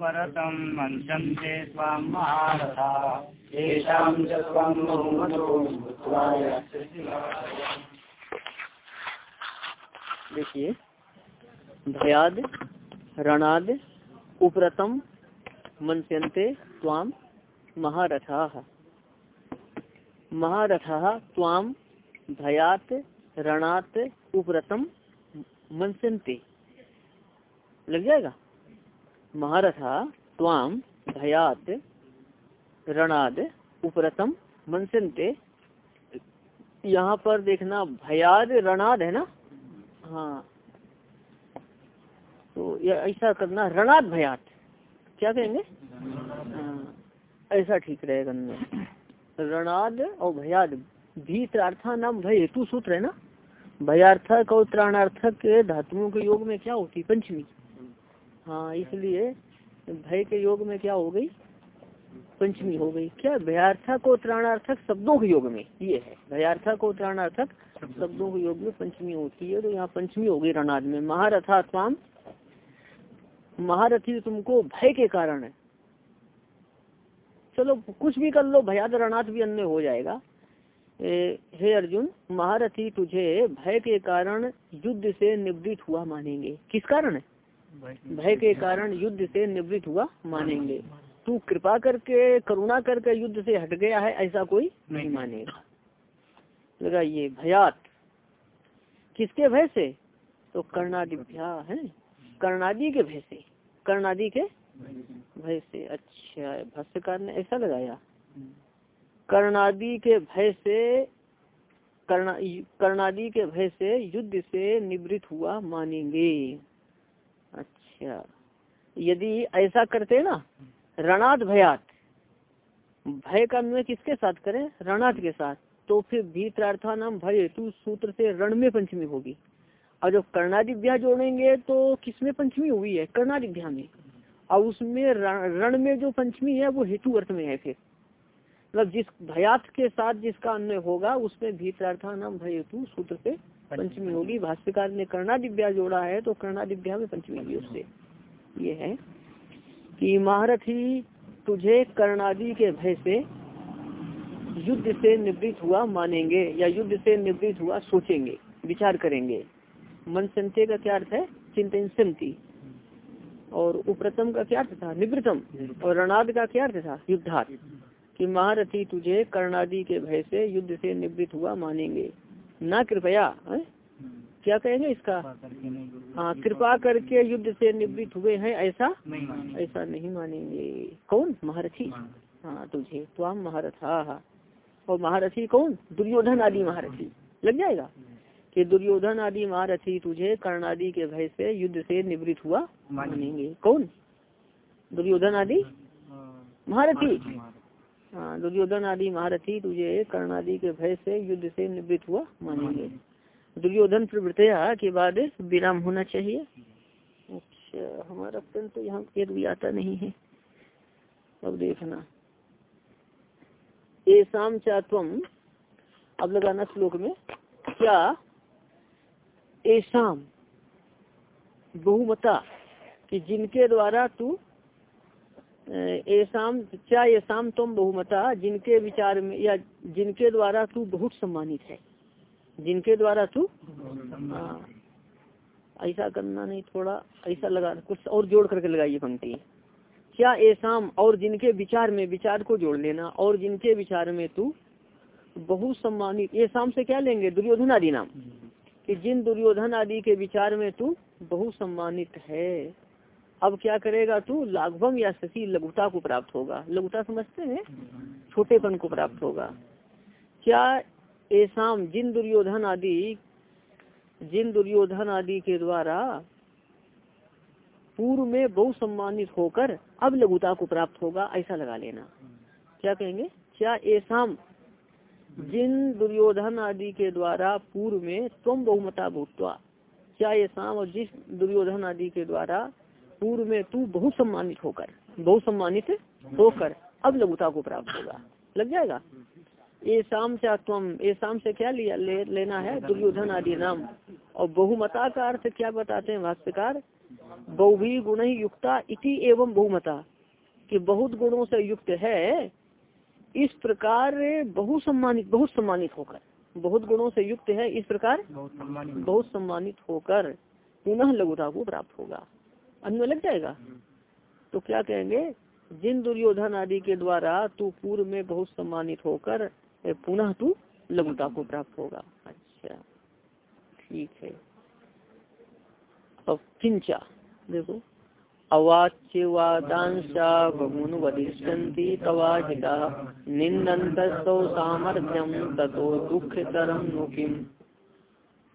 परतम मंचन्ते स्वाम महारथा। येषां च त्वं देखिए भयाद रणाद उपरतम मनस्यन्ते त्वाम महारथा। महारथा त्वाम भयात रणात उपरतम मनस्यन्ते लग जाएगा? महारथा त्वाम भयात रणाद उपरतम मनसनते। यहाँ पर देखना भयाद रणाद है ना? हाँ। तो ऐसा करना रणाद भयात। क्या कहेंगे? हाँ, ऐसा ठीक रहेगा में रणाद और भयाद भीतरार्था नाम भय हेतु सूत्र है ना? भयार्थक और त्राणार्थक धातुओं के योग में क्या होती पंचमी हाँ इसलिए भय के योग में क्या हो गई? पंचमी हो गई। क्या भयार्थक और त्राणार्थक शब्दों के योग में? ये है। भयार्थक और त्राणार्थक शब्दों के योग में पंचमी होती है। तो यहाँ पंचमी हो गई रणाद में। महारथा स्वाम महारथी तुमको भय के कारण है। चलो कुछ भी कर लो भयाद रणाद भी अन्य हो जाएगा। ए, हे अर्जुन महारथी तुझे भय के कारण युद्ध से निवृत्त हुआ मानेंगे। किस कारण है? भय के कारण युद्ध से निवृत्त हुआ मानेंगे। तू कृपा करके करुणा करके युद्ध से हट गया है ऐसा कोई नहीं मानेगा। लगाइए भयात। किसके भय से? तो कर्णादिभ्या है। कर्णादि के भय से। कर्णादि के भय से। अच्छा भाष्यकार ने ऐसा लगाया। कर्णादि के भय से कर्णादि के भय से युद्ध से निवृत्त हुआ मानेंगे। यदि ऐसा करते ना रणाद भयात। भय का अन्वय किसके साथ करें? रणाद के साथ। तो फिर भीतरार्था नाम भय तू सूत्र से रण में पंचमी होगी। और जब कर्णादिव्या जोड़ेंगे तो किसमें पंचमी हुई है? कर्णादिव्या में। और उसमें रण में जो पंचमी है, वो हेतु अर्थ में है फिर। मतलब जिस भयात के साथ जिसका अन्वय होगा, उसमें भीतरार्था नाम भय हेतु सूत्र से पंचमी होगी। भाष्यकार ने कर्णादिव्या जोड़ा है तो कर्णादिव्या में पंचमी होगी उससे। ये है कि महारथी तुझे कर्णादि के भय से युद्ध से निवृत्त हुआ मानेंगे या युद्ध से निवृत्त हुआ सोचेंगे विचार करेंगे। मन संत्य का क्या अर्थ है? चिंतन संति और उप्रतम का क्या अर्थ था? निवृतम और रणाद का क्या अर्थ था? युद्धार्थ। कि महारथी तुझे कर्णादि के भय से युद्ध से निवृत्त हुआ मानेंगे। न कृपया है? क्या कहेंगे इसका? हाँ कृपा करके युद्ध से निवृत्त हुए हैं ऐसा? ऐसा नहीं मानेंगे। कौन? महारथी? हाँ तुझे तो हम महारथा और महारथी कौन? दुर्योधन आदि महारथी। लग जाएगा? कि दुर्योधन आदि महारथी तुझे कर्ण आदि के भय से युद्ध से निवृत्त हुआ? मानेंगे। कौन? दुर्योधन आदि? महारथी। हाँ दुर्योधन आदि महारथी तुझे कर्णादि के भय से युद्ध से निवृत्त हुआ मानेंगे। दुर्योधन प्रवृत्तिया के बाद विराम होना चाहिए। अच्छा हमारा पेन तो यहाँ एक भी आता नहीं है। अब देखना। ऐसाम चातम, अब लगाना श्लोक में, क्या ऐसाम बहुमता कि जिनके द्वारा तू ऐसाम क्या ऐसाम तुम बहुमता, जिनके विचार में, या जिनके द्वारा तू बहुत सम्मानित है। जिनके द्वारा तू? हाँ। ऐसा करना नहीं, थोड़ा ऐसा लगा, कुछ और जोड़ करके लगाइए पंक्ति। क्या ऐसाम और जिनके विचार में, विचार को जोड़ लेना, और जिनके विचार में तू बहुत सम्मानित शाम से क्या लेंगे? दुर्योधन आदि नाम। कि जिन दुर्योधन आदि के विचार में तू बहुत सम्मानित है। अब क्या करेगा तू? लाघवम या शशि लघुता को प्राप्त होगा। लघुता समझते हैं? छोटेपन को प्राप्त होगा। क्या ऐसा जिन दुर्योधन आदि, जिन दुर्योधन आदि के द्वारा पूर्व में बहु सम्मानित होकर अब लघुता को प्राप्त होगा, ऐसा लगा लेना। क्या कहेंगे? क्या ऐसा जिन दुर्योधन आदि के द्वारा पूर्व में तुम बहुमता भूतवा, क्या ऐसा और जिस दुर्योधन आदि के द्वारा पूर्व में तू बहुत सम्मानित होकर बहुत सम्मानित होकर अब लघुता को प्राप्त होगा। लग जाएगा? ये शाम से तुम ये शाम से क्या लिया ले, लेना है? दुर्योधन आदि नाम। और बहुमता का अर्थ क्या बताते हैं भाष्यकार? बहुवी गुण ही युक्ता इति एवं बहुमता। कि बहुत गुणों से युक्त है इस प्रकार बहुत सम्मानित बहुत सम्मानित होकर। बहुत गुणों से युक्त है इस प्रकार बहुत सम्मानित होकर पुनः लघुता को प्राप्त होगा। अन्य लग जाएगा। तो क्या कहेंगे? जिन दुर्योधन आदि के द्वारा तू पूर्व में बहुत सम्मानित होकर पुनः तू लघुता को प्राप्त होगा। अच्छा ठीक है। अब किंचा, देखो।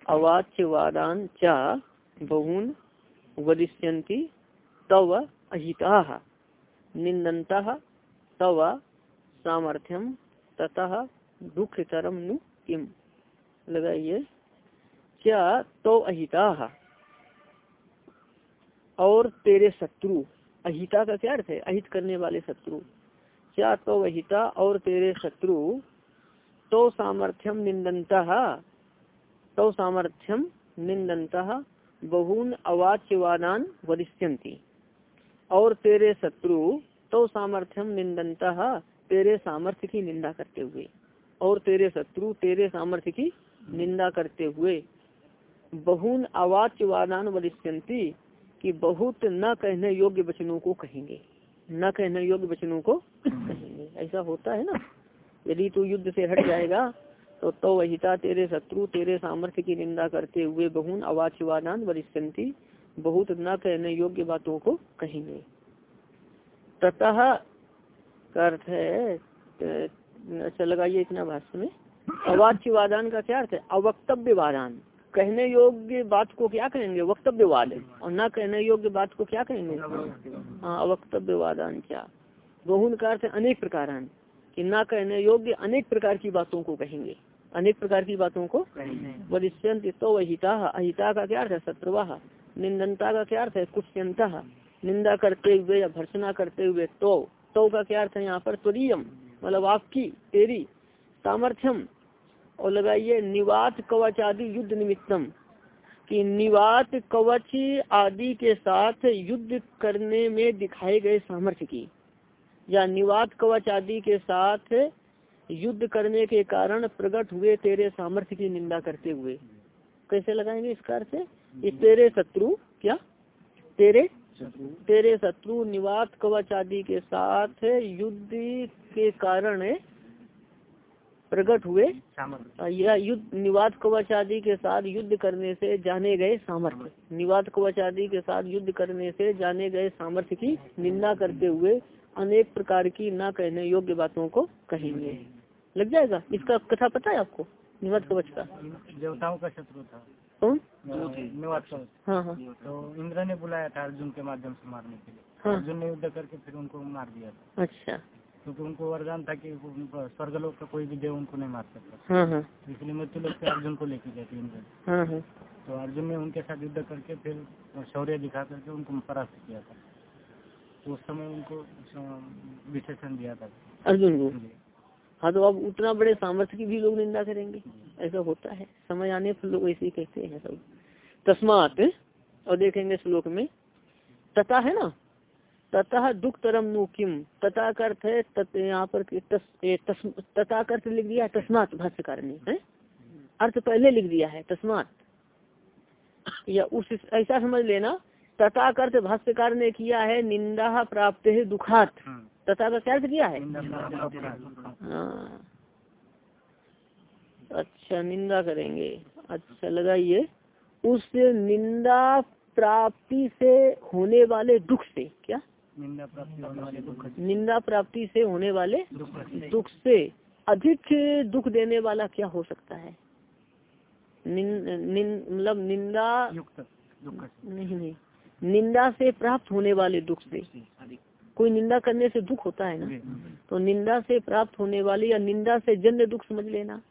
अवाच्यवादांशा बहून वदिष्यन्ति तव अहिताः। निंदन्तः तव सामर्थ्यम ततः दुःखतरं नु किम? लगाइए। क्या तो अहिताः? और तेरे शत्रु। अहिता का क्या अर्थ है? अहित करने वाले शत्रु। क्या तो अहिता और तेरे शत्रु? तो सामर्थ्यम निंदनता तो सामर्थ्यम निंदनता बहून अवाच्यवादान वरिष्यंती और तेरे शत्रु तो सामर्थ्यम निंदनता तेरे सामर्थ्य की निंदा करते हुए। और तेरे शत्रु, तेरे सामर्थ्य की निंदा करते हुए। बहुन अवाच्यवादान वरिष्यंती कि बहुत न कहने योग्य वचनों को कहेंगे। न कहने योग्य वचनों को कहेंगे। ऐसा होता है ना? यदि तू युद्ध से हट जाएगा तो तो वहिता तेरे शत्रु, तेरे सामर्थ्य की निंदा करते हुए बहुन अवाच्यवादान वरिष्ठंती बहुत न कहने योग्य बातों को कहेंगे। ततः अर्थ है अच्छा लगाइए इतना भाष्य में। अवाच्यवादान का क्या अर्थ है? अवक्तव्य वादान कहने योग्य बात को क्या कहेंगे? वक्तव्यवाद और न कहने योग्य बात को क्या कहेंगे? हाँ अवक्तव्यवादान क्या? बहुन का अर्थ अनेक प्रकार कि न कहने योग्य अनेक प्रकार की बातों को कहेंगे। अनेक प्रकार की बातों को वरिष्यंत तो अहिता अहिता का क्या अर्थ है? शत्रुवाह निंदनता का क्या अर्थ है? कुष्यंता निंदा करते हुए या भर्सना करते हुए तो। तो का क्या अर्थ है यहाँ पर? त्वरीयम मतलब आपकी तेरी सामर्थ्यम। और लगाइए निवात कवच आदि युद्ध निमित्तम। कि निवात कवच आदि के साथ युद्ध करने में दिखाए गए सामर्थ्य की। या निवात कवच आदि के साथ युद्ध करने के कारण प्रकट हुए तेरे सामर्थ्य की निंदा करते हुए। कैसे लगाएँगे इस कार से? ये तेरे शत्रु क्या? तेरे? तेरे शत्रु निवात कवच आदि के साथ युद्ध के कारण प्रकट हुए। या युद्ध निवाद कवच आदि के साथ युद्ध करने से जाने गए सामर्थ्य। निवाद कवच आदि के साथ युद्ध करने से जाने गए सामर्थ्य की निंदा करते हुए अनेक प्रकार की न कहने योग्य बातों को कहेंगे। लग जाएगा? इसका कथा पता है आपको? निवाद कवच का देवताओं का शत्रु था। कौन? कवच हाँ हाँ। तो इंद्र ने बुलाया था अर्जुन के माध्यम से मारने के लिए। हाँ। अर्जुन ने युद्ध करके फिर उनको मार दिया था। अच्छा। क्योंकि उनको वरदान था कि स्वर्गलोक का कोई भी देव उनको नहीं मार सकता। हाँ हाँ। इसलिए मृत्यु लोग से अर्जुन को लेके गए थे इंद्र। हाँ तो अर्जुन ने उनके साथ युद्ध करके फिर शौर्य दिखा करके उनको परास्त किया था। तो उस समय उनको विशेषण दिया था। अर्जुन को? हाँ तो अब उतना बड़े सामर्थ्य की भी लोग निंदा करेंगे? ऐसा होता है? समय आने पर लोग ऐसे ही कहते हैं सब। तस्मात और देखेंगे श्लोक में तथा है ना? तथा दुख तरम नु किम तथा अर्थ है तत यहाँ पर तथा अर्थ लिख दिया तस्मात भाष्यकार ने है? अर्थ पहले लिख दिया है तस्मात। या उस ऐसा समझ लेना तथा अर्थ भाष्यकार ने किया है निंदा प्राप्त है दुखात। तथा का क्या अर्थ किया है? हाँ अच्छा निंदा करेंगे। अच्छा लगाइए। उस निंदा प्राप्ति से होने वाले दुख से क्या? निंदा प्राप्ति होने वाले दुख निंदा प्राप्ति से होने वाले दुख से। अधिक दुख देने वाला क्या हो सकता है? मतलब निंदा नहीं नहीं। निंदा से प्राप्त होने वाले दुख से। कोई निंदा करने से दुख होता है ना? तो निंदा से प्राप्त होने वाले या निंदा से जन्य दुख समझ लेना।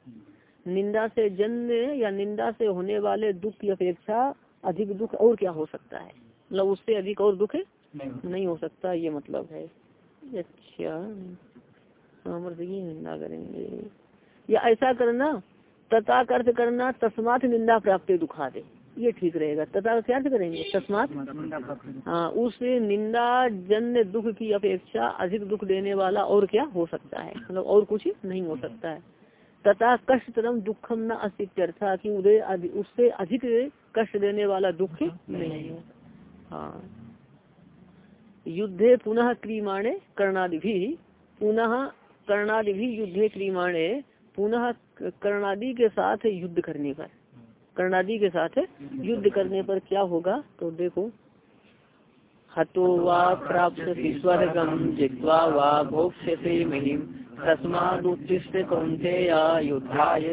निंदा से जन्य या निंदा से होने वाले दुख की अपेक्षा अधिक दुख और क्या हो सकता है? मतलब उससे अधिक और दुख नहीं हो सकता, ये मतलब है। अच्छा सामर्थ्य की निंदा करेंगे। या ऐसा करना तथा करना, तस्मात निंदा प्राप्त दुखा दे। ये ठीक रहेगा। तथा क्या करेंगे? तस्मात हाँ उस निंदा जन्य दुख की अपेक्षा अधिक दुख देने वाला और क्या हो सकता है? मतलब और कुछ नहीं हो सकता है। तथा कष्ट तरम दुखम न अस्तित्व कि उदय उससे अधिक कष्ट देने वाला दुख नहीं है हाँ। युद्धे पुनः क्रीमाणे कर्णादि भी पुनः कर्णादि भी युद्धे क्रीमाणे पुनः कर्णादि के साथ युद्ध करने पर। कर्णादि के साथ युद्ध करने पर क्या होगा? तो देखो। हतो वा प्राप्त स्वर्गम जित्वा वा भोक्ष्यसे महिम तस्मादुत्तिष्ठ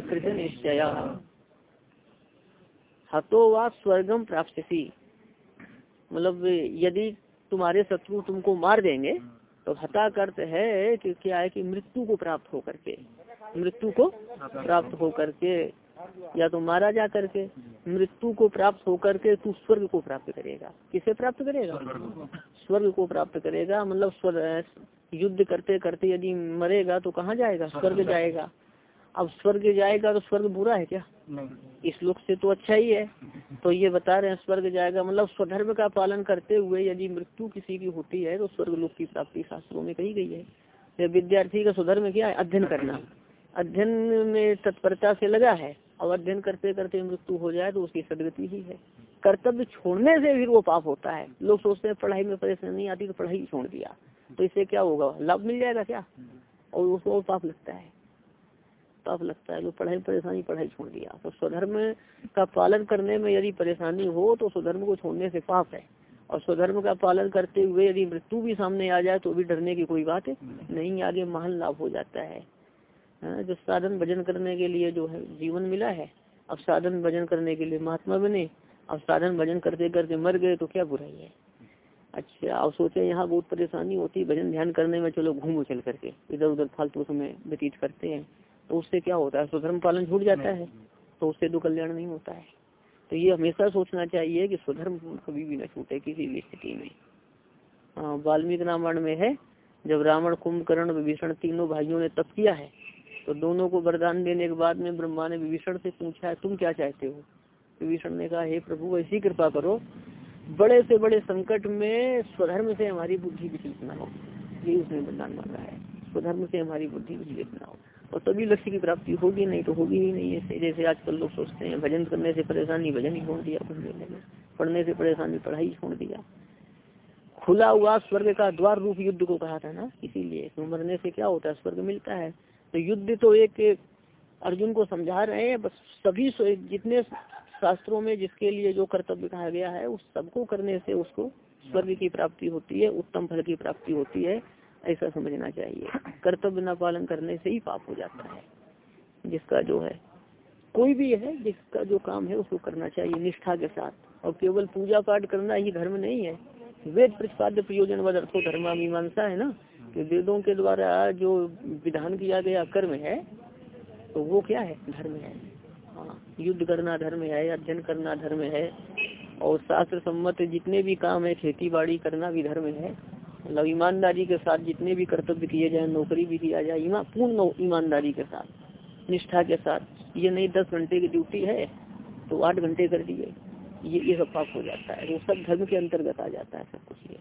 कृत निश्चय हतो स्वर्गम प्राप्त मतलब यदि तुम्हारे शत्रु तुमको मार देंगे तो हता अर्थ है कि क्या है कि मृत्यु को प्राप्त होकर के, मृत्यु को प्राप्त हो के या तो मारा जा करके मृत्यु को प्राप्त होकर के तू स्वर्ग को प्राप्त करेगा। किसे प्राप्त करेगा? स्वर्ग को प्राप्त करेगा। मतलब स्वर्ग युद्ध करते करते यदि मरेगा तो कहाँ जाएगा? स्वर्ग जाएगा। अब स्वर्ग जाएगा तो स्वर्ग बुरा है क्या? इस लोक से तो अच्छा ही है। तो ये बता रहे हैं स्वर्ग जाएगा। मतलब स्वधर्म का पालन करते हुए यदि मृत्यु किसी की होती है तो स्वर्ग लोक की प्राप्ति शास्त्रों में कही गई है। विद्यार्थी का स्वधर्म क्या है? अध्ययन करना। अध्ययन में तत्परता से लगा है। और अध्ययन करते करते मृत्यु हो जाए तो उसकी सदगति ही है। कर्तव्य छोड़ने से फिर वो पाप होता है। लोग सोचते हैं, पढ़ाई में परेशानी नहीं आती तो पढ़ाई छोड़ दिया। तो इससे क्या होगा? लाभ मिल जाएगा क्या? और उसको और पाप लगता है। पाप लगता है। लोग पढ़ाई परेशानी, पढ़ाई छोड़ दिया। तो स्वधर्म का पालन करने में यदि परेशानी हो तो स्वधर्म को छोड़ने से पाप है। और स्वधर्म का पालन करते हुए यदि मृत्यु भी सामने आ जाए तो भी डरने की कोई बात नहीं। आगे महान लाभ हो जाता है। हाँ, जो साधन भजन करने के लिए जो है जीवन मिला है अब साधन भजन करने के लिए महात्मा बने अब साधन भजन करते करते मर गए तो क्या बुराई है? अच्छा अब सोचे यहाँ बहुत परेशानी होती भजन ध्यान करने में चलो घूमो चल करके इधर उधर फालतू समय व्यतीत करते हैं तो उससे क्या होता है स्वधर्म पालन छूट जाता है तो उससे तो कल्याण नहीं होता है। तो ये हमेशा सोचना चाहिए कि स्वधर्म कभी भी न छूटे किसी भी स्थिति में। हाँ वाल्मीकि रामायण में है जब रावण कुंभकर्ण विभीषण तीनों भाइयों ने तप किया है तो दोनों को वरदान देने के बाद में ब्रह्मा ने विभीषण से पूछा, तुम क्या चाहते हो? विभीषण ने कहा, हे प्रभु, ऐसी कृपा करो, बड़े से बड़े संकट में स्वधर्म से हमारी बुद्धि विचलित न हो। ये उसने वरदान मांगा है। स्वधर्म से हमारी बुद्धि विचलित न हो। और तभी लक्ष्य की प्राप्ति होगी, नहीं तो होगी ही नहीं। है जैसे आजकल लोग सोचते हैं, भजन करने से परेशानी, भजन ही छोड़ दिया में पढ़ने से परेशानी, पढ़ाई छोड़ दिया। खुला हुआ स्वर्ग का द्वार रूप युद्ध को कहा था ना? इसीलिए तो मरने से क्या होता है? स्वर्ग मिलता है। तो युद्ध तो एक अर्जुन को समझा रहे हैं, बस सभी जितने शास्त्रों में जिसके लिए जो कर्तव्य कहा गया है, उस सबको करने से उसको स्वर्ग की प्राप्ति होती है, उत्तम फल की प्राप्ति होती है, ऐसा समझना चाहिए। कर्तव्य न पालन करने से ही पाप हो जाता है, जिसका जो है। कोई भी है, जिसका जो काम है, उसको करना चाहिए निष्ठा के साथ। और केवल पूजा पाठ करना ही धर्म नहीं है। वेद प्रतिपाद्य प्रयोजन वर्थो धर्मा मीमांसा है ना? कि वेदों के द्वारा जो विधान किया गया कर्म है तो वो क्या है? धर्म है। हाँ युद्ध करना धर्म है, अध्ययन करना धर्म है, और शास्त्र सम्मत जितने भी काम है खेती बाड़ी करना भी धर्म है। मतलब ईमानदारी के साथ जितने भी कर्तव्य किए जाए, नौकरी भी किया जाए, ईमा, पूर्ण ईमानदारी के साथ, निष्ठा के साथ। ये नहीं दस घंटे की ड्यूटी है तो आठ घंटे कर दिए। ये ये सब पाप हो जाता है। वो सब धर्म के अंतर्गत आ जाता है सब कुछ ये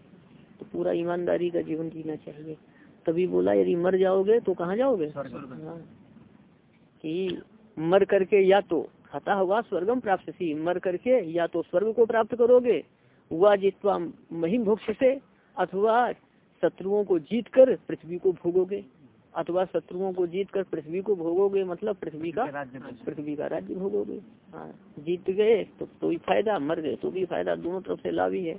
तो पूरा ईमानदारी का जीवन जीना चाहिए। तभी बोला यदि मर जाओगे तो कहाँ जाओगे? हाँ। कि मर करके या तो हता हुआ स्वर्गम प्राप्त सी। मर करके या तो स्वर्ग को प्राप्त करोगे। वह जितवा महिम भोक्ष से अथवा शत्रुओं को जीत कर पृथ्वी को भोगोगे। अथवा शत्रुओं को जीत कर पृथ्वी को भोगोगे मतलब पृथ्वी का पृथ्वी का राज्य भोगोगे। हाँ जीत गए तो तो भी फ़ायदा मर गए तो भी फ़ायदा दोनों तरफ़ से लाभ ही। है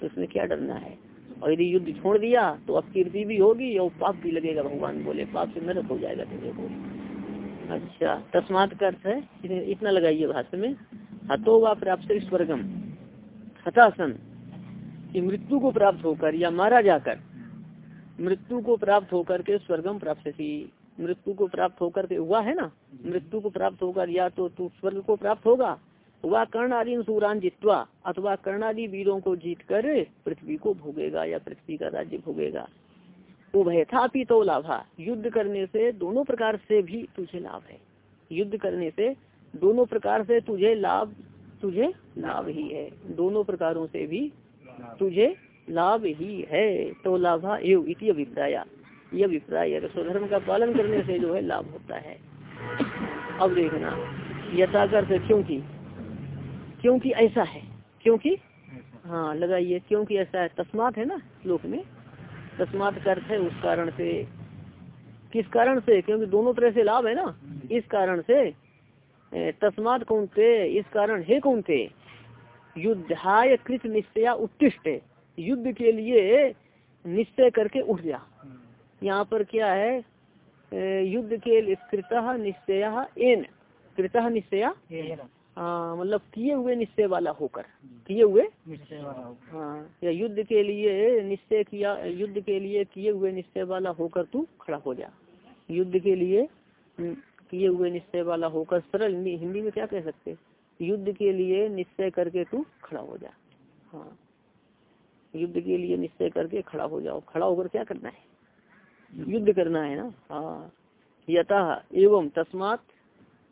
तो इसमें क्या डरना है? और यदि युद्ध छोड़ दिया तो अब कीर्ति भी होगी और पाप भी लगेगा? भगवान बोले पाप से नरक हो जाएगा तेरे को। अच्छा तस्मात का अर्थ है इतना लगाइए भाषा में। हतो व प्राप्त स्वर्गम हतासन की मृत्यु को प्राप्त होकर या मारा जाकर मृत्यु को प्राप्त होकर के स्वर्गम प्राप्त थी मृत्यु को प्राप्त होकर के हुआ है ना? मृत्यु को प्राप्त होकर या तो तू स्वर्ग को प्राप्त होगा वह कर्ण आदि सूरान जितवा अथवा कर्णादि वीरों को जीत कर पृथ्वी को भोगेगा या पृथ्वी का राज्य भोगेगा। उभयथापि तो लाभा। युद्ध करने से दोनों प्रकार से भी तुझे लाभ है। युद्ध करने से दोनों प्रकार से तुझे लाभ तुझे लाभ ही है। दोनों प्रकारों से भी तुझे लाभ ही है तो लाभा एव इति अभिप्राय। यह अभिप्राय है स्वधर्म का पालन करने से जो है, लाभ होता है। अब देखना, यथाकर से क्योंकि क्योंकि ऐसा है, क्योंकि? हाँ लगाइए, क्योंकि ऐसा है, तस्मात है ना श्लोक में? तस्मात का अर्थ है, उस कारण से। किस कारण से? क्योंकि दोनों तरह से लाभ है ना? इस कारण से। तस्मात कौन थे इस कारण है कौनते युद्धाय कृत निश्चया उत्तिष्ट युद्ध के लिए निश्चय करके उठ जा। यहाँ पर क्या है? युद्ध के कृत निश्चय एन। कृत निश्चय हाँ मतलब किए हुए निश्चय वाला होकर। किए हुए? निश्चय हाँ या युद्ध के लिए निश्चय किया युद्ध के लिए किए हुए निश्चय वाला होकर तू खड़ा हो जा। युद्ध के लिए किए हुए निश्चय वाला होकर सरल हिंदी में क्या कह सकते? युद्ध के लिए निश्चय करके तू खड़ा हो जा। हाँ। युद्ध के लिए निश्चय करके खड़ा हो जाओ। खड़ा होकर क्या करना है? युद्ध। करना है ना? हाँ। यथा एवं तस्मात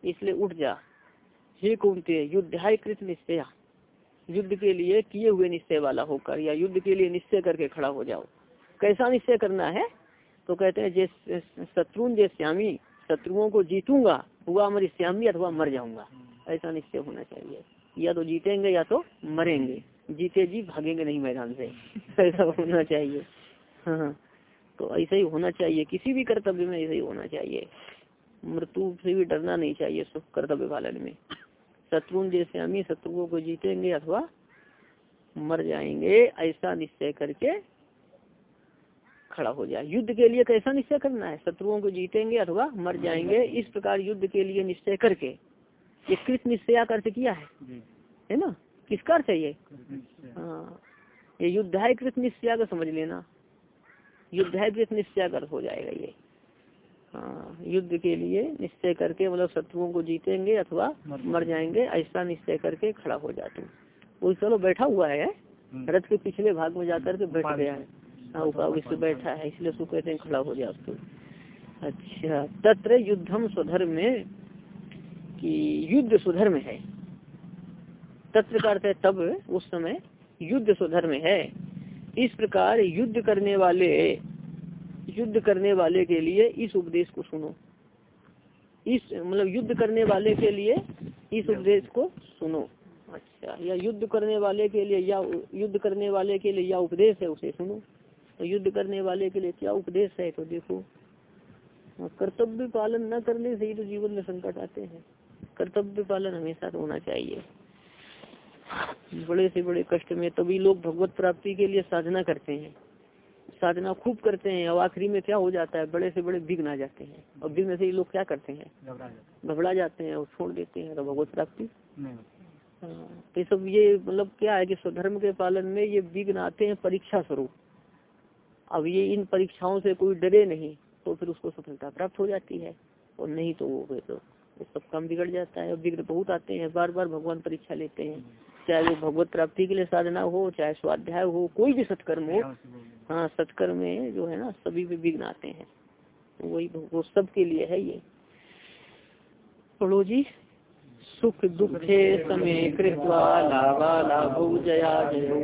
इसलिए उठ जा। हे कुंते युद्धाय कृत निश्चय। युद्ध के लिए किए हुए निश्चय वाला होकर या युद्ध के लिए निश्चय करके खड़ा हो जाओ। कैसा निश्चय करना है? तो कहते हैं जैसे शत्रुन जैश्यामी शत्रुओं को जीतूँगा हुआ अमर श्यामी अथवा मर जाऊँगा। ऐसा निश्चय होना चाहिए। या तो जीतेंगे या तो मरेंगे। जीते जी भागेंगे नहीं मैदान से। ऐसा होना चाहिए। हाँ तो ऐसा ही होना चाहिए। किसी भी कर्तव्य में ऐसा ही होना चाहिए। मृत्यु से भी डरना नहीं चाहिए सुख कर्तव्य पालन में। शत्रु जैसे हम शत्रुओं को जीतेंगे अथवा मर जाएँगे ऐसा निश्चय करके खड़ा हो जाए। युद्ध के लिए कैसा निश्चय करना है? शत्रुओं को जीतेंगे अथवा मर जाएँगे इस प्रकार युद्ध के लिए निश्चय करके। ये कृत निश्चय अर्थ किया है। है ना? किसका अर्थ है ये? हाँ ये युद्धाय कृत निश्चय का, समझ लेना। युद्धाय कृत निश्चय कर हो जाएगा ये। हाँ युद्ध के लिए निश्चय करके मतलब शत्रुओं को जीतेंगे अथवा मर जाएँगे, ऐसा निश्चय करके खड़ा हो जाते वो चलो बैठा हुआ है, रथ के पिछले भाग में जाकर के बैठ गया है। हाँ इससे बैठा है, इसलिए उसको कहते हैं खड़ा हो जाए तो। अच्छा तत्र युद्धम स्वधर्म में कि युद्ध सुधर्म है। तत्व का अर्थ है तब उस समय युद्ध स्वधर्म है। इस प्रकार युद्ध करने वाले, युद्ध करने वाले के लिए इस उपदेश को सुनो। इस मतलब युद्ध करने वाले के लिए इस उपदेश को सुनो। अच्छा या युद्ध करने वाले के लिए, या युद्ध करने वाले के लिए या उपदेश है उसे सुनो। तो युद्ध करने वाले के लिए क्या उपदेश है तो देखो। कर्तव्य पालन न करने से ही तो जीवन में संकट आते हैं। कर्तव्य पालन हमेशा तो होना चाहिए। बड़े से बड़े कष्ट में तभी लोग भगवत प्राप्ति के लिए साधना करते हैं। साधना खूब करते हैं और आखिरी में क्या हो जाता है? बड़े से बड़े विघ्न आ जाते हैं। और विघ्न से ये लोग क्या करते हैं? घबरा जाते हैं। और छोड़ देते हैं तो भगवत प्राप्ति। हाँ, तो सब ये मतलब क्या है कि स्वधर्म के पालन में ये विघ्न आते हैं परीक्षा स्वरूप। अब ये इन परीक्षाओं से कोई डरे नहीं तो फिर उसको सफलता प्राप्त हो जाती है। और नहीं तो वो फिर तो सब काम बिगड़ जाता है विघ्न बहुत आते हैं बार बार भगवान परीक्षा लेते हैं। चाहे वो भगवत प्राप्ति के लिए साधना हो चाहे स्वाध्याय हो कोई भी सत्कर्म हो हाँ सत्कर्म में जो है ना सभी भी विघ्न आते हैं। वही वो सब के लिए है ये। पढ़ो जी। सुख दुखे समय कृत्वा लाभा लाभो जया जयो।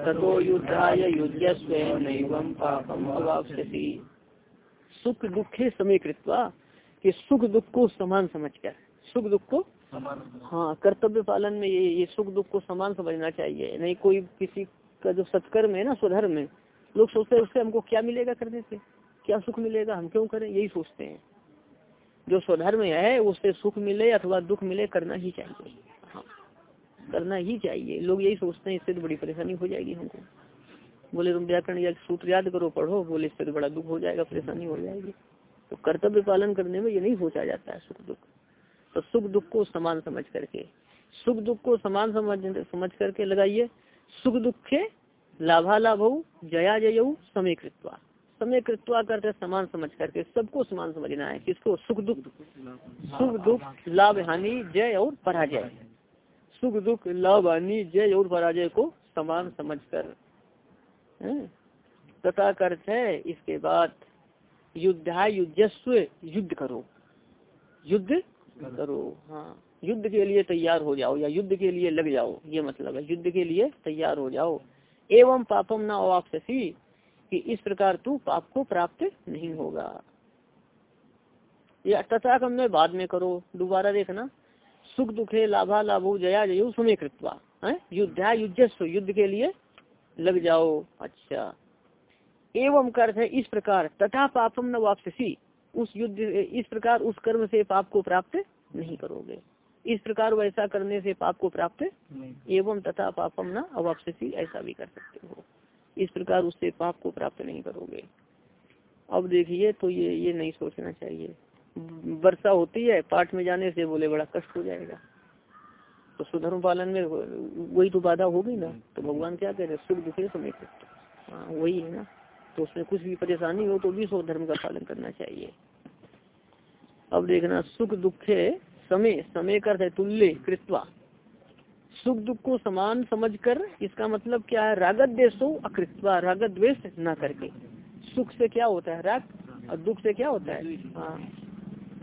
तथो युद्धाय युद्ध स्वयं पापम अवापसी सुख दुखे समय कृत्वा कि सुख दुख को समान समझकर सुख दुख को हाँ कर्तव्य पालन में ये ये सुख दुख को समान समझना चाहिए। नहीं, कोई किसी का जो सत्कर्म है ना, स्वधर्म में लोग सोचते हैं उससे हमको क्या मिलेगा करने से? क्या सुख मिलेगा? हम क्यों करें? यही सोचते हैं। जो स्वधर्म है, उससे सुख मिले अथवा दुख मिले, करना ही चाहिए। हाँ करना ही चाहिए। लोग यही सोचते हैं, इससे तो बड़ी परेशानी हो जाएगी हमको। बोले, तुम व्याकरण या सूत्र याद करो, पढ़ो, बोले, इससे तो बड़ा दुख हो जाएगा, परेशानी हो जाएगी। तो कर्तव्य पालन करने में ये नहीं सोचा जाता है सुख दुख। तो सुख दुख को समान समझ करके, सुख दुख को समान समझ समझ करके लगाइए। सुख दुख लाभा लाभ जया जय समय कृत्वा समय कृत्वा करते समान समझ करके, सबको समान समझना है, किसको? सुख दुख। सुख दुख, लाभ, हानि, जय और पराजय। सुख दुख, लाभ, हानि, जय और पराजय को समान समझ कर तथा करते है, इसके बाद युद्धा युद्धस्व युद्ध करो। युद्ध करो। हाँ। युद्ध के लिए तैयार हो जाओ या युद्ध के लिए लग जाओ ये मतलब है युद्ध के लिए तैयार हो जाओ। एवं पापम न अवापसी कि इस प्रकार तू पाप को प्राप्त नहीं होगा। या तथा कम में बाद में करो दोबारा देखना। सुख दुखे लाभा लाभो जया जयो समय कृत्वा युद्धा युद्धस्व युद्ध के लिए लग जाओ। अच्छा। एवं कर्थ है इस प्रकार तथा पापम न वापसी उस युद्ध इस प्रकार उस कर्म से पाप को प्राप्त नहीं करोगे। इस प्रकार वैसा करने से पाप को प्राप्त एवं तथा पापम न अवापसी ऐसा भी कर सकते हो। इस प्रकार उससे पाप को प्राप्त नहीं करोगे। अब देखिए तो ये ये नहीं सोचना चाहिए। वर्षा होती है पाठ में जाने से बोले बड़ा कष्ट हो जाएगा। तो सुधर्म पालन में वही तो बाधा होगी ना। तो भगवान क्या कह रहे सुख दुखे समय हाँ वही है ना। तो उसमें कुछ भी परेशानी हो तो भी सो धर्म का पालन करना चाहिए। अब देखना, सुख दुखे समय समय कर तुल्य, कृत्वा। सुख दुख को समान समझकर इसका मतलब क्या है? रागत देशो अकृत्वा रागत द्वेष न करके। सुख से क्या होता है? राग और दुख से क्या होता है? हाँ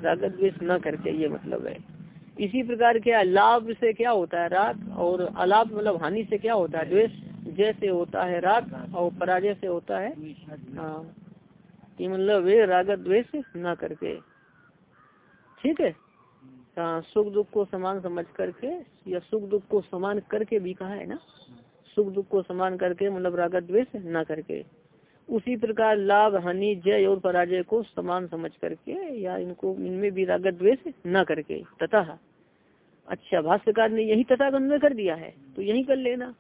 रागत द्वेष न करके ये मतलब है। इसी प्रकार क्या, लाभ से क्या होता है? राग और अलाभ मतलब हानि से क्या होता है? द्वेष। जैसे होता है राग और पराजय से होता है हाँ ये मतलब वे रागत द्वेष न करके। ठीक है? हाँ सुख दुख को समान समझ करके या सुख दुख को समान करके भी कहा है ना? सुख दुख को समान करके मतलब रागत द्वेष न करके। उसी प्रकार लाभ, हानि, जय और पराजय को समान समझ करके या इनको, इनमें भी रागत द्वेष न करके, तथा। अच्छा भाष्यकार ने यही तथा कर दिया है तो यही कर लेना।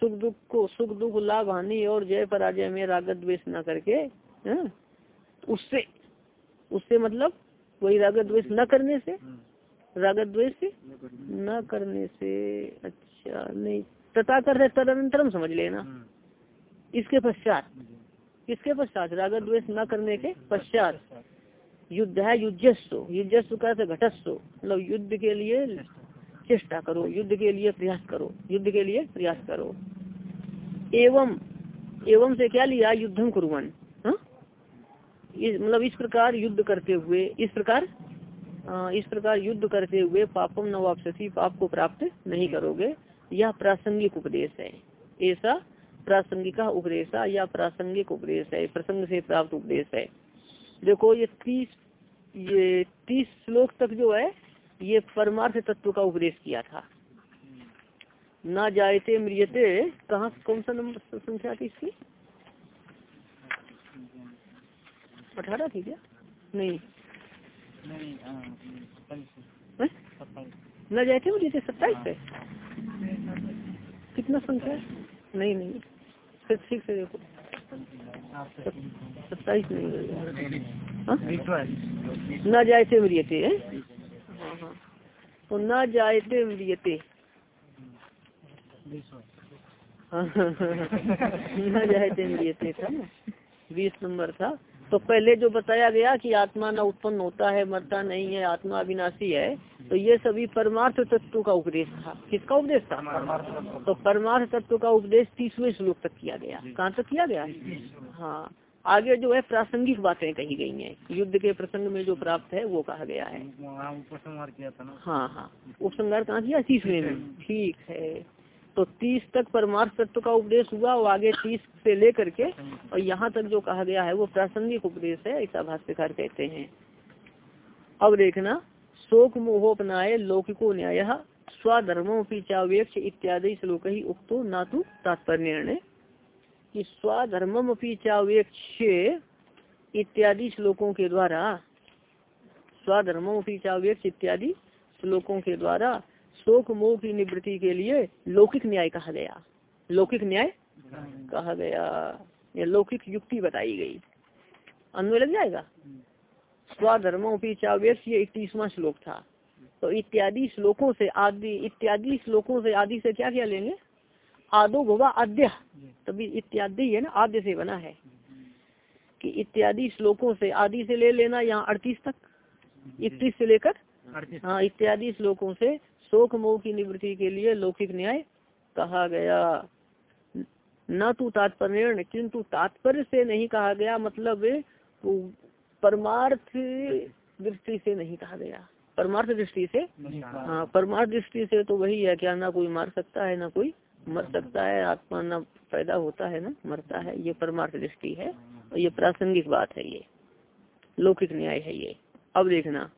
सुख दुख को सुख दुख लाभ हानि और जय पराजय में रागत द्वेष न करके है? उससे उससे मतलब वही रागत द्वेष न करने से रागत द्वेष न करने से। अच्छा नहीं तथा कर तदनंतरम समझ लेना। इसके पश्चात किसके पश्चात? रागत द्वेष न करने के पश्चात। युद्ध है युद्धस्व युद्धस्व का घटस्व मतलब युद्ध के लिए चेष्टा करो युद्ध के लिए प्रयास करो युद्ध के लिए प्रयास करो। एवं एवं से क्या लिया? युद्धम कुरुवन। हाँ? मतलब इस प्रकार युद्ध करते हुए इस प्रकार आ, इस प्रकार युद्ध करते हुए पापम न वापसी पाप को प्राप्त नहीं करोगे। यह प्रासंगिक उपदेश है। ऐसा प्रासंगिका उपदेश या प्रासंगिक उपदेश है प्रसंग से प्राप्त उपदेश है। देखो ये तीस ये तीस श्लोक तक जो है ये परमार्थ तत्व का उपदेश किया था। न जायते मृियते कहा कौन सा नंबर संख्या थी इसकी? अठारह थी क्या? नहीं। न जायते मृियते सत्ताईस है। कितना संख्या नहीं नहीं। फिर ठीक से देखो। सत्ताईस। नहीं। हाँ? न जायते मृियते है? हाँ हाँ तो न जायते मृियते न जायते मृियते था ना। बीस नंबर था। तो पहले जो बताया गया कि आत्मा न उत्पन्न होता है मरता नहीं है आत्मा अविनाशी है तो ये सभी परमार्थ तत्व का उपदेश था। किसका उपदेश था? तो परमार्थ तत्व का उपदेश तीसवें श्लोक तक किया गया। कहाँ तक किया गया? हाँ। आगे जो है प्रासंगिक बातें कही गई हैं। युद्ध के प्रसंग में जो प्राप्त है वो कहा गया है। उपसंहार किया था ना। हाँ हाँ। उपसंहार कहाँ किया? तीसवें में। ठीक है। तो तीस तक परमार्थ तत्व का उपदेश हुआ और आगे तीस से लेकर के और यहाँ तक जो कहा गया है वो प्रासंगिक उपदेश है ऐसा भाष्यकार कहते हैं। अब देखना शोक मोहोपनाय लौकिको न्याय स्वधर्मो की चावेक्ष इत्यादि श्लोक ही उक्तो न तो तात्पर्य कि स्वधर्मम अपनी चावेक्ष इत्यादि श्लोकों के द्वारा स्वधर्मो अपनी चावेक्ष इत्यादि श्लोकों के द्वारा शोक, मोह की निवृत्ति के लिए लौकिक न्याय कहा गया। लौकिक न्याय कहा गया। ये लौकिक युक्ति बताई गई। अन्वय लग जाएगा? स्वधर्मों की चावेश ये इक्कीसवा श्लोक था। तो इत्यादि श्लोकों से आदि, इत्यादि श्लोकों से आदि से क्या क्या लेंगे? आदो भवा आद्य। तभी इत्यादि है ना आद्य से बना है। कि इत्यादि श्लोकों से आदि से ले लेना यहाँ अड़तीस तक। इकतीस से लेकर। हाँ इत्यादि श्लोकों से शोक मोह की निवृत्ति के लिए लौकिक न्याय कहा गया। न तो तात्पर्य किंतु तात्पर्य से नहीं कहा गया मतलब परमार्थ दृष्टि से नहीं कहा गया। परमार्थ दृष्टि से? हाँ परमार्थ दृष्टि से तो वही है क्या ना कोई मार सकता है ना कोई मर सकता है, आत्मा न पैदा होता है ना, मरता है, ये परमार्थ दृष्टि है और ये प्रासंगिक बात है ये। लौकिक न्याय है ये। अब देखना,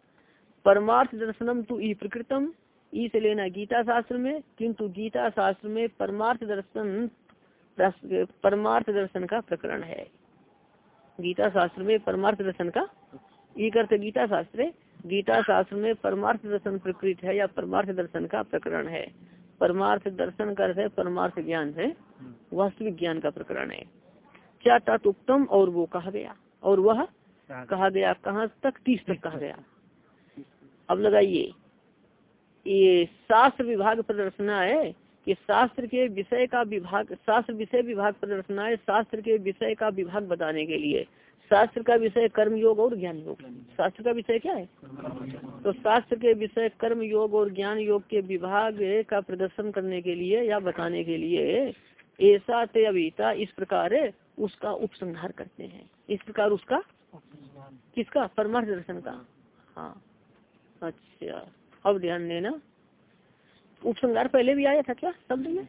परमार्थ दर्शनम तो ई प्रकृतम, ई से लेना गीता शास्त्र में, किंतु गीता शास्त्र में परमार्थ दर्शन परमार्थ दर्शन का प्रकरण है। गीता शास्त्र में परमार्थ दर्शन का, ये करते गीता शास्त्र गीता शास्त्र में परमार्थ दर्शन प्रकृत है या परमार्थ दर्शन का प्रकरण है। परमार्थ दर्शन कर है परमार्थ ज्ञान है वास्तविक ज्ञान का प्रकरण है। क्या तत्उत्तम और वो कहा गया? और वह कहा गया। कहाँ तक? तीस तक कहा गया। अब लगाइए। ये शास्त्र विभाग प्रदर्शना है कि शास्त्र के विषय का विभाग शास्त्र विषय विभाग प्रदर्शना है शास्त्र के विषय का विभाग बताने के लिए। शास्त्र का विषय कर्म योग और ज्ञान योग शास्त्र का विषय क्या है? तो शास्त्र के विषय कर्म योग और ज्ञान योग के विभाग का प्रदर्शन करने के लिए या बताने के लिए ऐसा ते अभिता इस प्रकार उसका उपसंहार करते हैं। इस प्रकार उसका किसका? परमार्थ दर्शन का। हाँ। अच्छा। अब ध्यान देना। उपसंहार पहले भी आया था क्या शब्द में?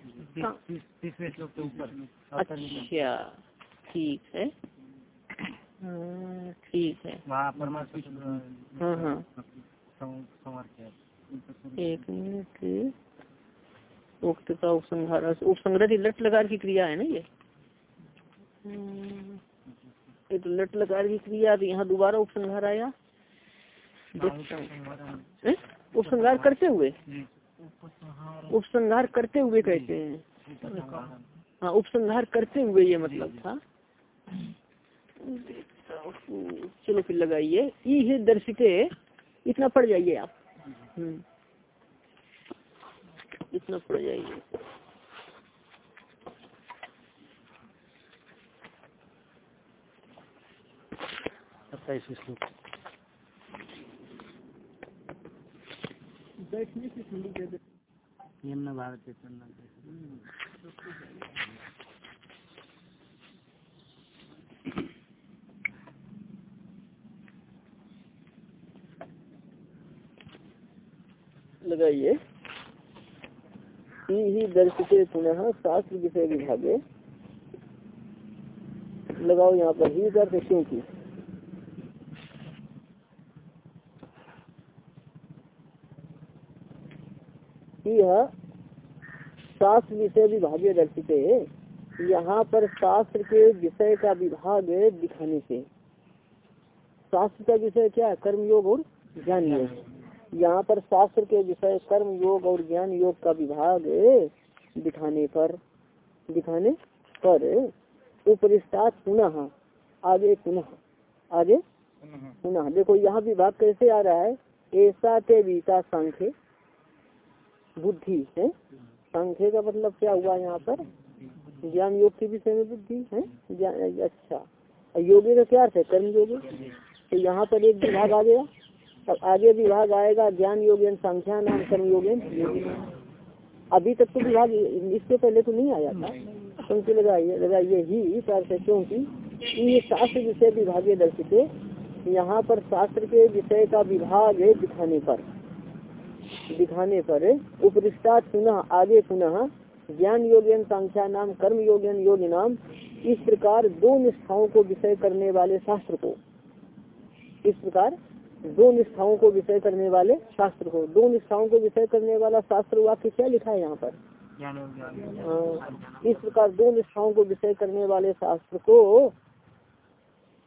अच्छा। ठीक है। हाँ, ठीक है। हाँ हाँ। एक मिनट। उक्त का उपसंहार उपसंग्रह लट लगा की क्रिया है ना ये? हम्म, ये तो लट लकार की क्रिया तो यहाँ दोबारा उपसंहार आया। उपसंहार करते हुए? उपसंहार। करते हुए कहते हैं। हाँ उपसंहार करते हुए ये मतलब था। चलो फिर लगाइए। ई है दर्शिते इतना पढ़ जाइए आप। हम्म। इतना पढ़ जाइए। सत्ताईस श्लोक। बैठने से ठंडी यमुना भारत लगाइए। ही दर्शते पुनः शास्त्र विषय विभागे। लगाओ यहाँ पर। ही कर क्योंकि यह शास्त्र विषय विभागे दर्शित। है यहाँ पर शास्त्र के विषय का विभाग दिखाने से। शास्त्र का विषय क्या है? कर्म योग और ज्ञान योग यहाँ पर शास्त्र के विषय कर्म योग और ज्ञान योग का विभाग दिखाने पर दिखाने पर उपरिष्टात पुनः आगे पुनः आगे पुनः। देखो यहाँ विभाग कैसे आ रहा है? ऐसा ते बीता संख्य बुद्धि है। संख्य का मतलब क्या हुआ यहाँ पर? ज्ञान योग के विषय में बुद्धि है। अच्छा। योगी का क्या अर्थ है? कर्म योगी तो यहाँ पर एक विभाग आ गया। अब आगे विभाग आएगा, ज्ञान योगेन, संख्या नाम, कर्म योगेन। अभी तक तो विभाग इससे पहले तो नहीं आया था। क्योंकि लगाइए लगाइए ही अर्थ क्योंकि ये शास्त्र विषय विभागे दर्शित यहाँ पर शास्त्र के विषय का विभाग है दिखाने पर। दिखाने पर उपरिष्टा पुनः, आगे पुनः ज्ञान योगन, संख्या नाम, कर्म योगन, योग नाम, इस प्रकार दो निष्ठाओं को विषय करने वाले शास्त्र को। इस प्रकार दो निष्ठाओं को विषय करने वाले शास्त्र को दो निष्ठाओं को विषय करने वाला शास्त्र वाक्य क्या लिखा है यहाँ पर? हाँ, इस प्रकार दो निष्ठाओं को विषय करने वाले शास्त्र को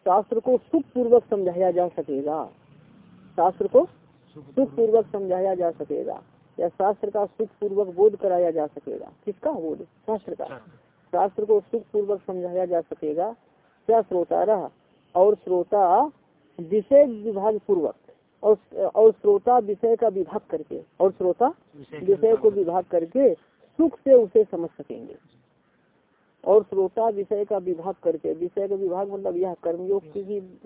शास्त्र को सुख पूर्वक समझाया जा सकेगा। शास्त्र को सुख पूर्वक समझाया जा सकेगा। या शास्त्र का सुख पूर्वक बोध कराया जा सकेगा। किसका बोध? शास्त्र का। शास्त्र को सुख पूर्वक समझाया जा सकेगा। क्या श्रोता रहा? और श्रोता विषय विभाग पूर्वक और और श्रोता विषय का विभाग करके और श्रोता विषय को विभाग। करके सुख से उसे समझ सकेंगे। और श्रोता विषय का विभाग करके विषय का विभाग मतलब यह कर्मयोग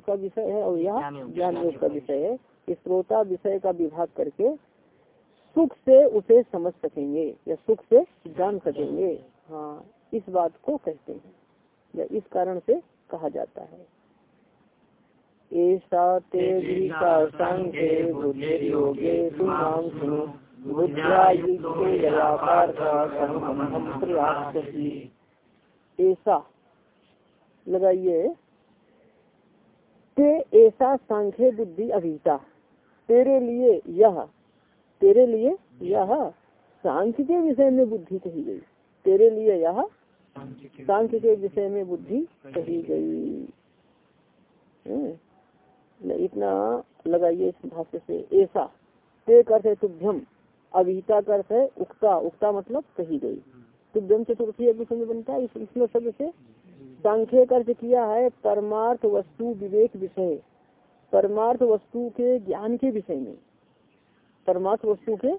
का विषय है और यह ज्ञान योग का विषय है। श्रोता विषय का विभाग करके सुख से उसे समझ सकेंगे या सुख से जान सकेंगे। हाँ इस बात को कहते हैं। या इस कारण से कहा जाता है। ऐसा ते बुद्धिया युक्ते ऐसा लगाइए। ते ऐसा सांख्य बुद्धि अभिता। तेरे लिए यह तेरे लिए यह सांख्य के विषय में बुद्धि कही गई। तेरे लिए यह सांख्य के विषय में बुद्धि कही गई। इतना लगाइए इस भाष्य से, ऐसा। ते करते तुभ्यम अभिता अर्थ है उक्ता। उक्ता मतलब कही गई। तुभ्यम चतुर्थी अभी बनता है इसमें शब्द से। सांख्य अर्थ किया है, परमार्थ वस्तु विवेक विषय। परमार्थ वस्तु के ज्ञान के विषय में। परमार्थ वस्तु के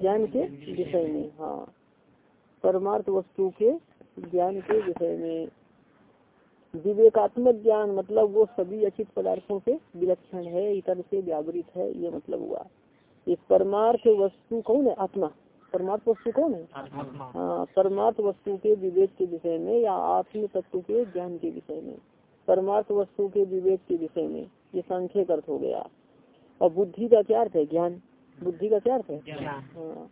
ज्ञान के विषय में हाँ। परमार्थ वस्तु के ज्ञान के विषय में। विवेकात्मक ज्ञान मतलब वो सभी अचित पदार्थों से विलक्षण है इतर से व्यावृत है ये मतलब हुआ। इस परमार्थ वस्तु कौन है? आत्मा। परमार्थ वस्तु कौन है? हाँ परमार्थ वस्तु के विवेक के विषय में या आत्म तत्व के ज्ञान के विषय में। परमार्थ वस्तु के विवेक के विषय में ये संख्य अर्थ हो गया। और बुद्धि का क्या अर्थ है? ज्ञान। बुद्धि का क्या अर्थ है? हाँ।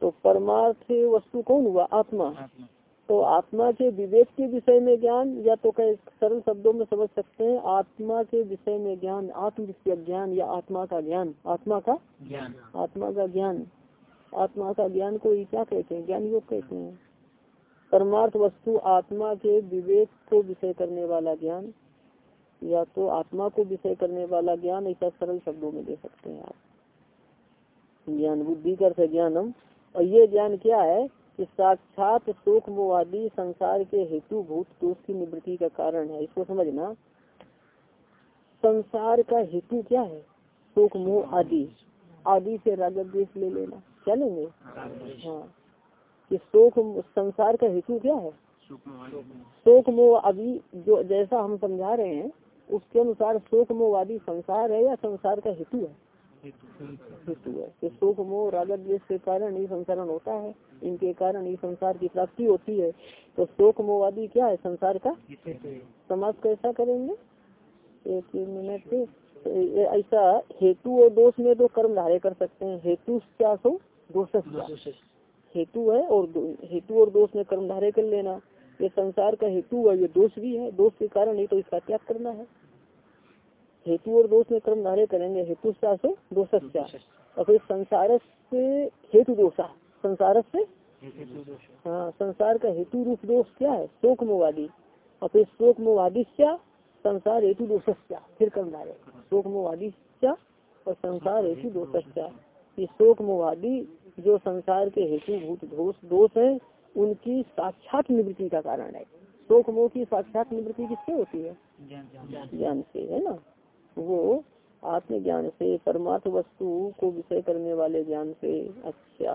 तो परमार्थ वस्तु कौन हुआ? आत्मा। तो आत्मा के विवेक के विषय में ज्ञान या तो कई सरल शब्दों में समझ सकते हैं आत्मा के विषय में ज्ञान आत्म ज्ञान या आत्मा का ज्ञान आत्मा का ज्ञान। आत्मा का ज्ञान। आत्मा का ज्ञान को ही क्या कहते हैं? ज्ञान योग कहते हैं। परमार्थ वस्तु आत्मा के विवेक को विषय करने वाला ज्ञान या तो आत्मा को विषय करने वाला ज्ञान ऐसा सरल शब्दों में दे सकते हैं आप। ज्ञान बुद्धि कर ज्ञानम। और ये ज्ञान क्या है? कि साक्षात शोक मोवादी संसार के हेतु भूत दोष की निवृत्ति का कारण है। इसको समझना। संसार का हेतु क्या है? शोक मोह आदि आदि से राग द्वेष ले लेना। क्या लेंगे? हाँ। कि शोक संसार का हेतु क्या है? शोक मोह अभी जो जैसा हम समझा रहे हैं, उसके अनुसार शोक मोहवादी संसार है या संसार का हेतु है? हेतु है। कि शोक मोह, राग, द्वेष के कारण ही संसारण होता है। इनके कारण ही संसार की प्राप्ति होती है। तो शोक मोहवादी क्या है संसार का? समाज कैसा करेंगे? एक मिनट ऐसा हेतु और दोष में तो कर्म धारे कर सकते हैं। हेतु क्या सो? दोष हेतु है और हेतु और दोष में कर्म धारे कर लेना। ये संसार का हेतु है, ये दोष भी है। दोष के कारण ही तो इसका त्याग करना है। हेतु और दोष में कर्म धारे करेंगे हेतु से दोष और फिर संसार से हेतु दोषा संसार से? हाँ। संसार का हेतु रूप दोष क्या है? शोक मोवादी और फिर शोक मोवादी क्या संसार हेतु दोष फिर कर्म धारे शोक मोवादी और संसार हेतु दोष ये शोक मोवादी जो संसार के हेतु भूत दोष दोष है उनकी साक्षात निवृत्ति का कारण है। शोक मोह की साक्षात निवृत्ति किससे होती है? ज्ञान से है ना? वो आत्मज्ञान से परमार्थ वस्तु को विषय करने वाले ज्ञान से। अच्छा।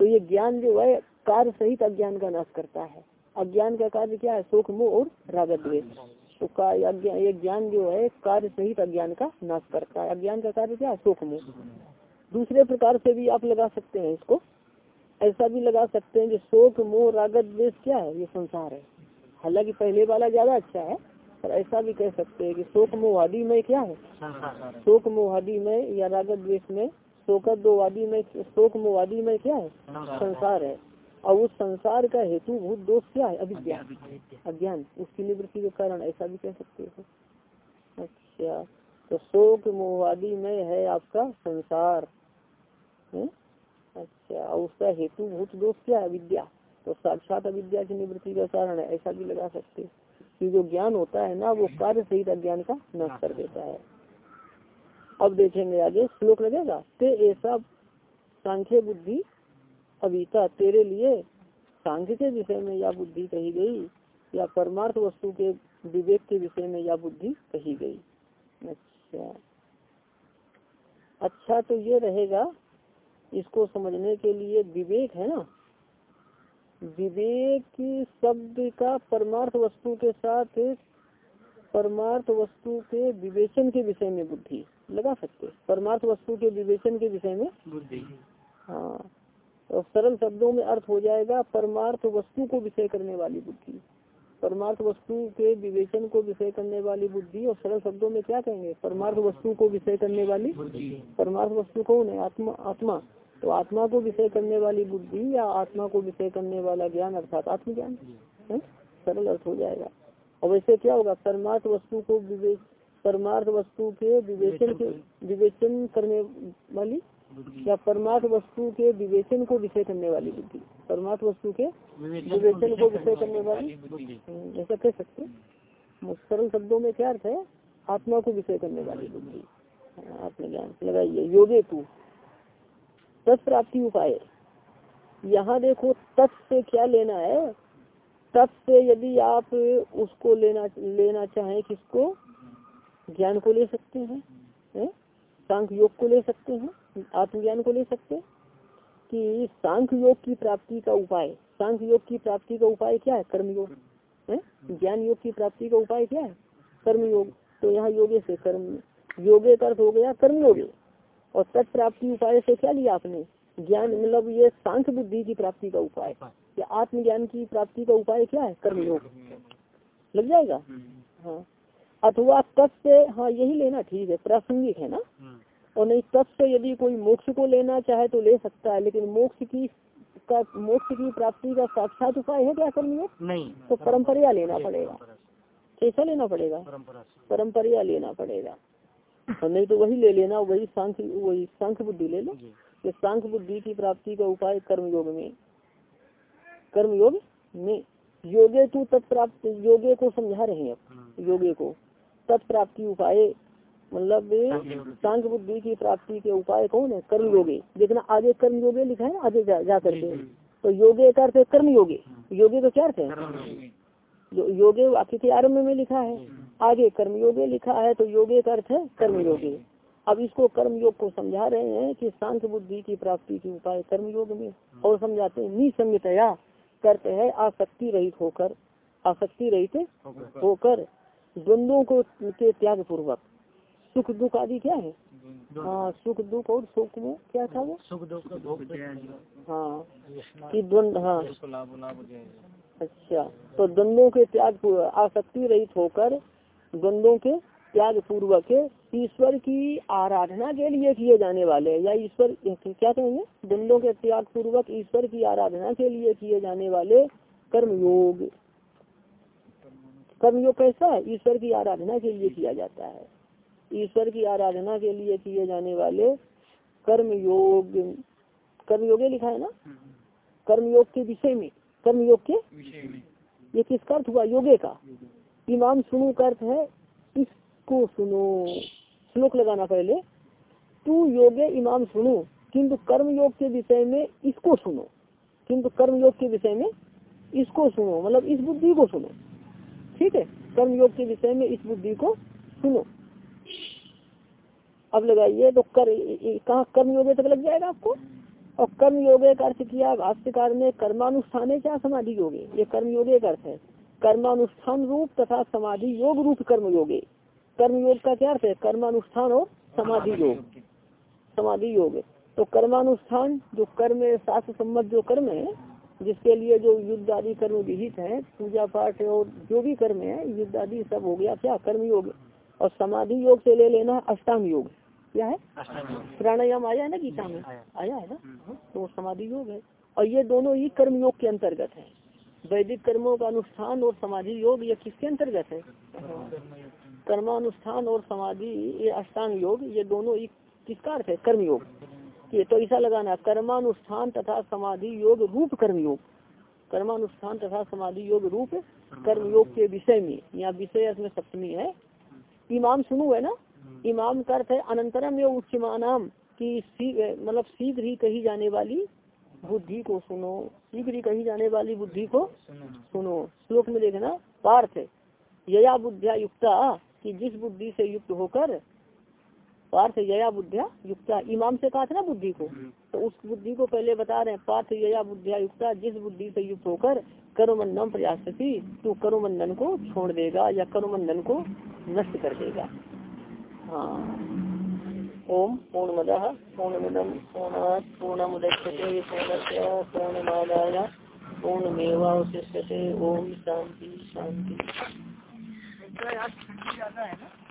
तो ये ज्ञान जो है, कार्य सहित अज्ञान का नाश करता है। अज्ञान का कार्य क्या है? शोक, मोह और रागत द्वेष तो ये ज्ञान जो है, कार्य सहित अज्ञान का नाश करता है। अज्ञान का कार्य क्या है? शोक, मोह। दूसरे प्रकार से भी आप लगा सकते हैं इसको। ऐसा भी लगा सकते हैं कि शोक, मोह रागत द्वेष क्या है? ये संसार है। हालाँकि पहले वाला ज़्यादा अच्छा है पर ऐसा भी कह सकते हैं कि शोक मोहादी में क्या है? शोक मोहादी में या रागत द्वेष में शोकत दो वादी में, शोक मोवादी में क्या है? संसार है। और उस संसार का हेतु भूत दोष क्या है? अभिज्ञान। अज्ञान। उसकी निवृत्ति के कारण ऐसा भी कह सकते हैं। अच्छा तो शोक मोहवादी में है आपका संसार। है अच्छा और उसका हेतु भूत दोष क्या है? विद्या तो साक्षात अविद्या की निवृत्ति का कारण है, ऐसा भी लगा सकते कि जो ज्ञान होता है ना, वो कार्य सहित अज्ञान का नष्ट कर देता है। अब देखेंगे आगे, श्लोक लगेगा, ते ऐसा सांख्य बुद्धि अभिता, तेरे लिए सांख्य के विषय में या बुद्धि कही गई, या परमार्थ वस्तु के विवेक के विषय में या बुद्धि कही गई? अच्छा। अच्छा तो ये रहेगा, इसको समझने के लिए विवेक है ना? विवेक शब्द का परमार्थ वस्तु के साथ परमार्थ वस्तु के विवेचन के विषय में बुद्धि। लगा सकते परमार्थ वस्तु के विवेचन के विषय में? बुद्धि। हाँ। तो सरल शब्दों में अर्थ हो जाएगा परमार्थ वस्तु को विषय करने वाली बुद्धि। परमार्थ वस्तु के विवेचन को विषय करने वाली बुद्धि और सरल शब्दों में क्या कहेंगे? परमार्थ वस्तु को विषय करने वाली परमार्थ वस्तु कौन है? आत्मा आत्मा। तो आत्मा को विषय करने वाली बुद्धि या आत्मा को विषय करने वाला ज्ञान अर्थात आत्मज्ञान सरल अर्थ हो जाएगा। और वैसे क्या होगा? परमार्थ वस्तु को विवेक परमार्थ वस्तु के विवेचन के विवेचन करने वाली या परमार्थ वस्तु के विवेचन को विषय करने वाली बुद्धि। परमार्थ वस्तु के विवेचन को विषय करने वाली हम्म, ऐसा कह सकते सरल शब्दों में क्या अर्थ है? आत्मा को विषय करने वाली बुद्धि। हाँ, आत्मज्ञान। लगाइए। योगे तू तत्प्राप्ति उपाय यहाँ देखो तत् से क्या लेना है? तत् से यदि आप उसको लेना लेना चाहें, किसको? ज्ञान को ले सकते हैं, है? सांख योग को ले सकते हैं, आत्मज्ञान को ले सकते कि सांख योग की प्राप्ति का उपाय सांख योग की प्राप्ति का उपाय क्या है? कर्मयोग, है? ज्ञान योग की प्राप्ति का उपाय क्या है? कर्म योग तो यहाँ योगे से कर्म, योगे का अर्थ हो गया कर्म योगे और तत्प्राप्ति उपाय से क्या लिया आपने? ज्ञान मतलब ये सांख्य बुद्धि की प्राप्ति का उपाय। या आत्मज्ञान की प्राप्ति का उपाय क्या है? कर्मयोग लग जाएगा? हाँ। अथवा तत् से हाँ यही लेना ठीक है प्रासंगिक है ना? हम्म। और नहीं तत् से यदि कोई मोक्ष को लेना चाहे तो ले सकता है लेकिन मोक्ष की का मोक्ष की प्राप्ति का साक्षात उपाय है क्या कर्म नहीं। तो परंपरा लेना पड़ेगा। कैसा लेना पड़ेगा? परंपरा लेना पड़ेगा। और नहीं तो वही ले लेना वही सांख वही सांख बुद्धि ले लो। कि सांख बुद्धि की प्राप्ति का उपाय कर्मयोग में। कर्मयोग में योगे तू तत्प्राप्त योगे को समझा रहे हैं अब हम्म। योगे को। तत्प्राप्ति उपाय मतलब सांख बुद्धि। की प्राप्ति के उपाय कौन है? कर्म योगे देखना आगे कर्म योगे लिखा है आगे जा, जा करके तो योगे का अर्थ है कर्म योगे योगे तो क्या अर्थ है? योगे वाक्य के आरंभ में लिखा है आगे कर्म योगे लिखा है तो योगे का अर्थ है कर्म योगे अब इसको कर्म योग को समझा रहे हैं कि शांत बुद्धि की प्राप्ति के उपाय कर्म योग में और समझाते हैं निसंगतया करते हैं आसक्ति रहित होकर आसक्ति रहित होकर। द्वंद्वों को के त्याग पूर्वक सुख दुख आदि क्या है? हाँ सुख दुख और सुख में क्या था वो? सुख दुख हाँ कि द्वंद हाँ। अच्छा तो द्वंद्वों के त्याग आसक्ति रहित होकर द्वंद्वों के त्याग पूर्वक ईश्वर की आराधना के लिए किए जाने वाले या ईश्वर क्या कहेंगे? द्वंद्वों के त्याग पूर्वक ईश्वर की आराधना के लिए किए जाने वाले कर्म योग कर्मयोग कैसा है? ईश्वर की आराधना के लिए किया जाता है। ईश्वर की आराधना के लिए किए जाने वाले कर्म योग कर्मयोग लिखा है ना? कर्मयोग के विषय में। कर्मयोग के? ये किसका अर्थ हुआ? योगे का। इमाम सुनो का अर्थ है इसको सुनो। श्लोक लगाना पहले। तू योगे इमाम सुनो किंतु कर्म योग के विषय में इसको सुनो। किंतु कर्म योग के विषय में इसको सुनो। मतलब इस बुद्धि को सुनो। ठीक है? कर्म योग के विषय में इस बुद्धि को सुनो। अब लगाइए तो कर कहा कर्म योग तक लग जाएगा आपको? और कर्म योगे का अर्थ किया, भाष्यकार ने कर्मानुष्ठान क्या समाधि योगे? ये कर्म योगे का अर्थ है। कर्मानुष्ठान रूप तथा समाधि योग रूप कर्म योगे कर्म योग का क्या अर्थ है? कर्मानुष्ठान और समाधि योग। समाधि योग तो कर्मानुष्ठान, जो कर्म शास्त्र सम्मत जो कर्म है, जिसके लिए जो युद्ध आदि कर्म विहित है, पूजा पाठ और जो भी कर्म है, युद्ध आदि सब हो गया, क्या? कर्म योग और समाधि योग से ले लेना अष्टांग योग। क्या है? प्राणायाम आया है ना गीता में? आया है ना। तो समाधि योग है और ये दोनों ही कर्म योग के अंतर्गत है। वैदिक कर्मों का अनुष्ठान और समाधि योग ये किसके अंतर्गत है? कर्मानुष्ठान और समाधि, ये अष्टांग योग, ये दोनों ही किसका अर्थ है? कर्मयोग। ये तो ऐसा लगाना, कर्मानुष्ठान तथा समाधि योग रूप कर्मयोग। कर्मानुष्ठान तथा समाधि योग रूप कर्मयोग के विषय में। यहाँ विषय में सप्तमी है। इमाम सुनू है ना? इमाम का अर्थ है अनंतरम योग उच्चमानाम की मतलब शीघ्र ही कही जाने वाली बुद्धि को सुनो। शीघ्र ही कही जाने वाली बुद्धि को सुनो। श्लोक में देखना पार्थ यया बुद्धिया युक्ता कि जिस बुद्धि से युक्त होकर पार्थ यया बुद्धिया युक्ता। इमाम से कहा था ना बुद्धि को? हम्म। तो उस बुद्धि को पहले बता रहे हैं पार्थ यया बुद्धिया युक्ता जिस बुद्धि से युक्त होकर कर्मंडन प्रयास तो कर्मंडन को छोड़ देगा या कर्मंडन को नष्ट कर देगा। ओम पूर्णमद पूर्णमिदम पूर्णात पूर्ण पूर्णमुदच्यते पूर्णस्य ओम शांति शांति है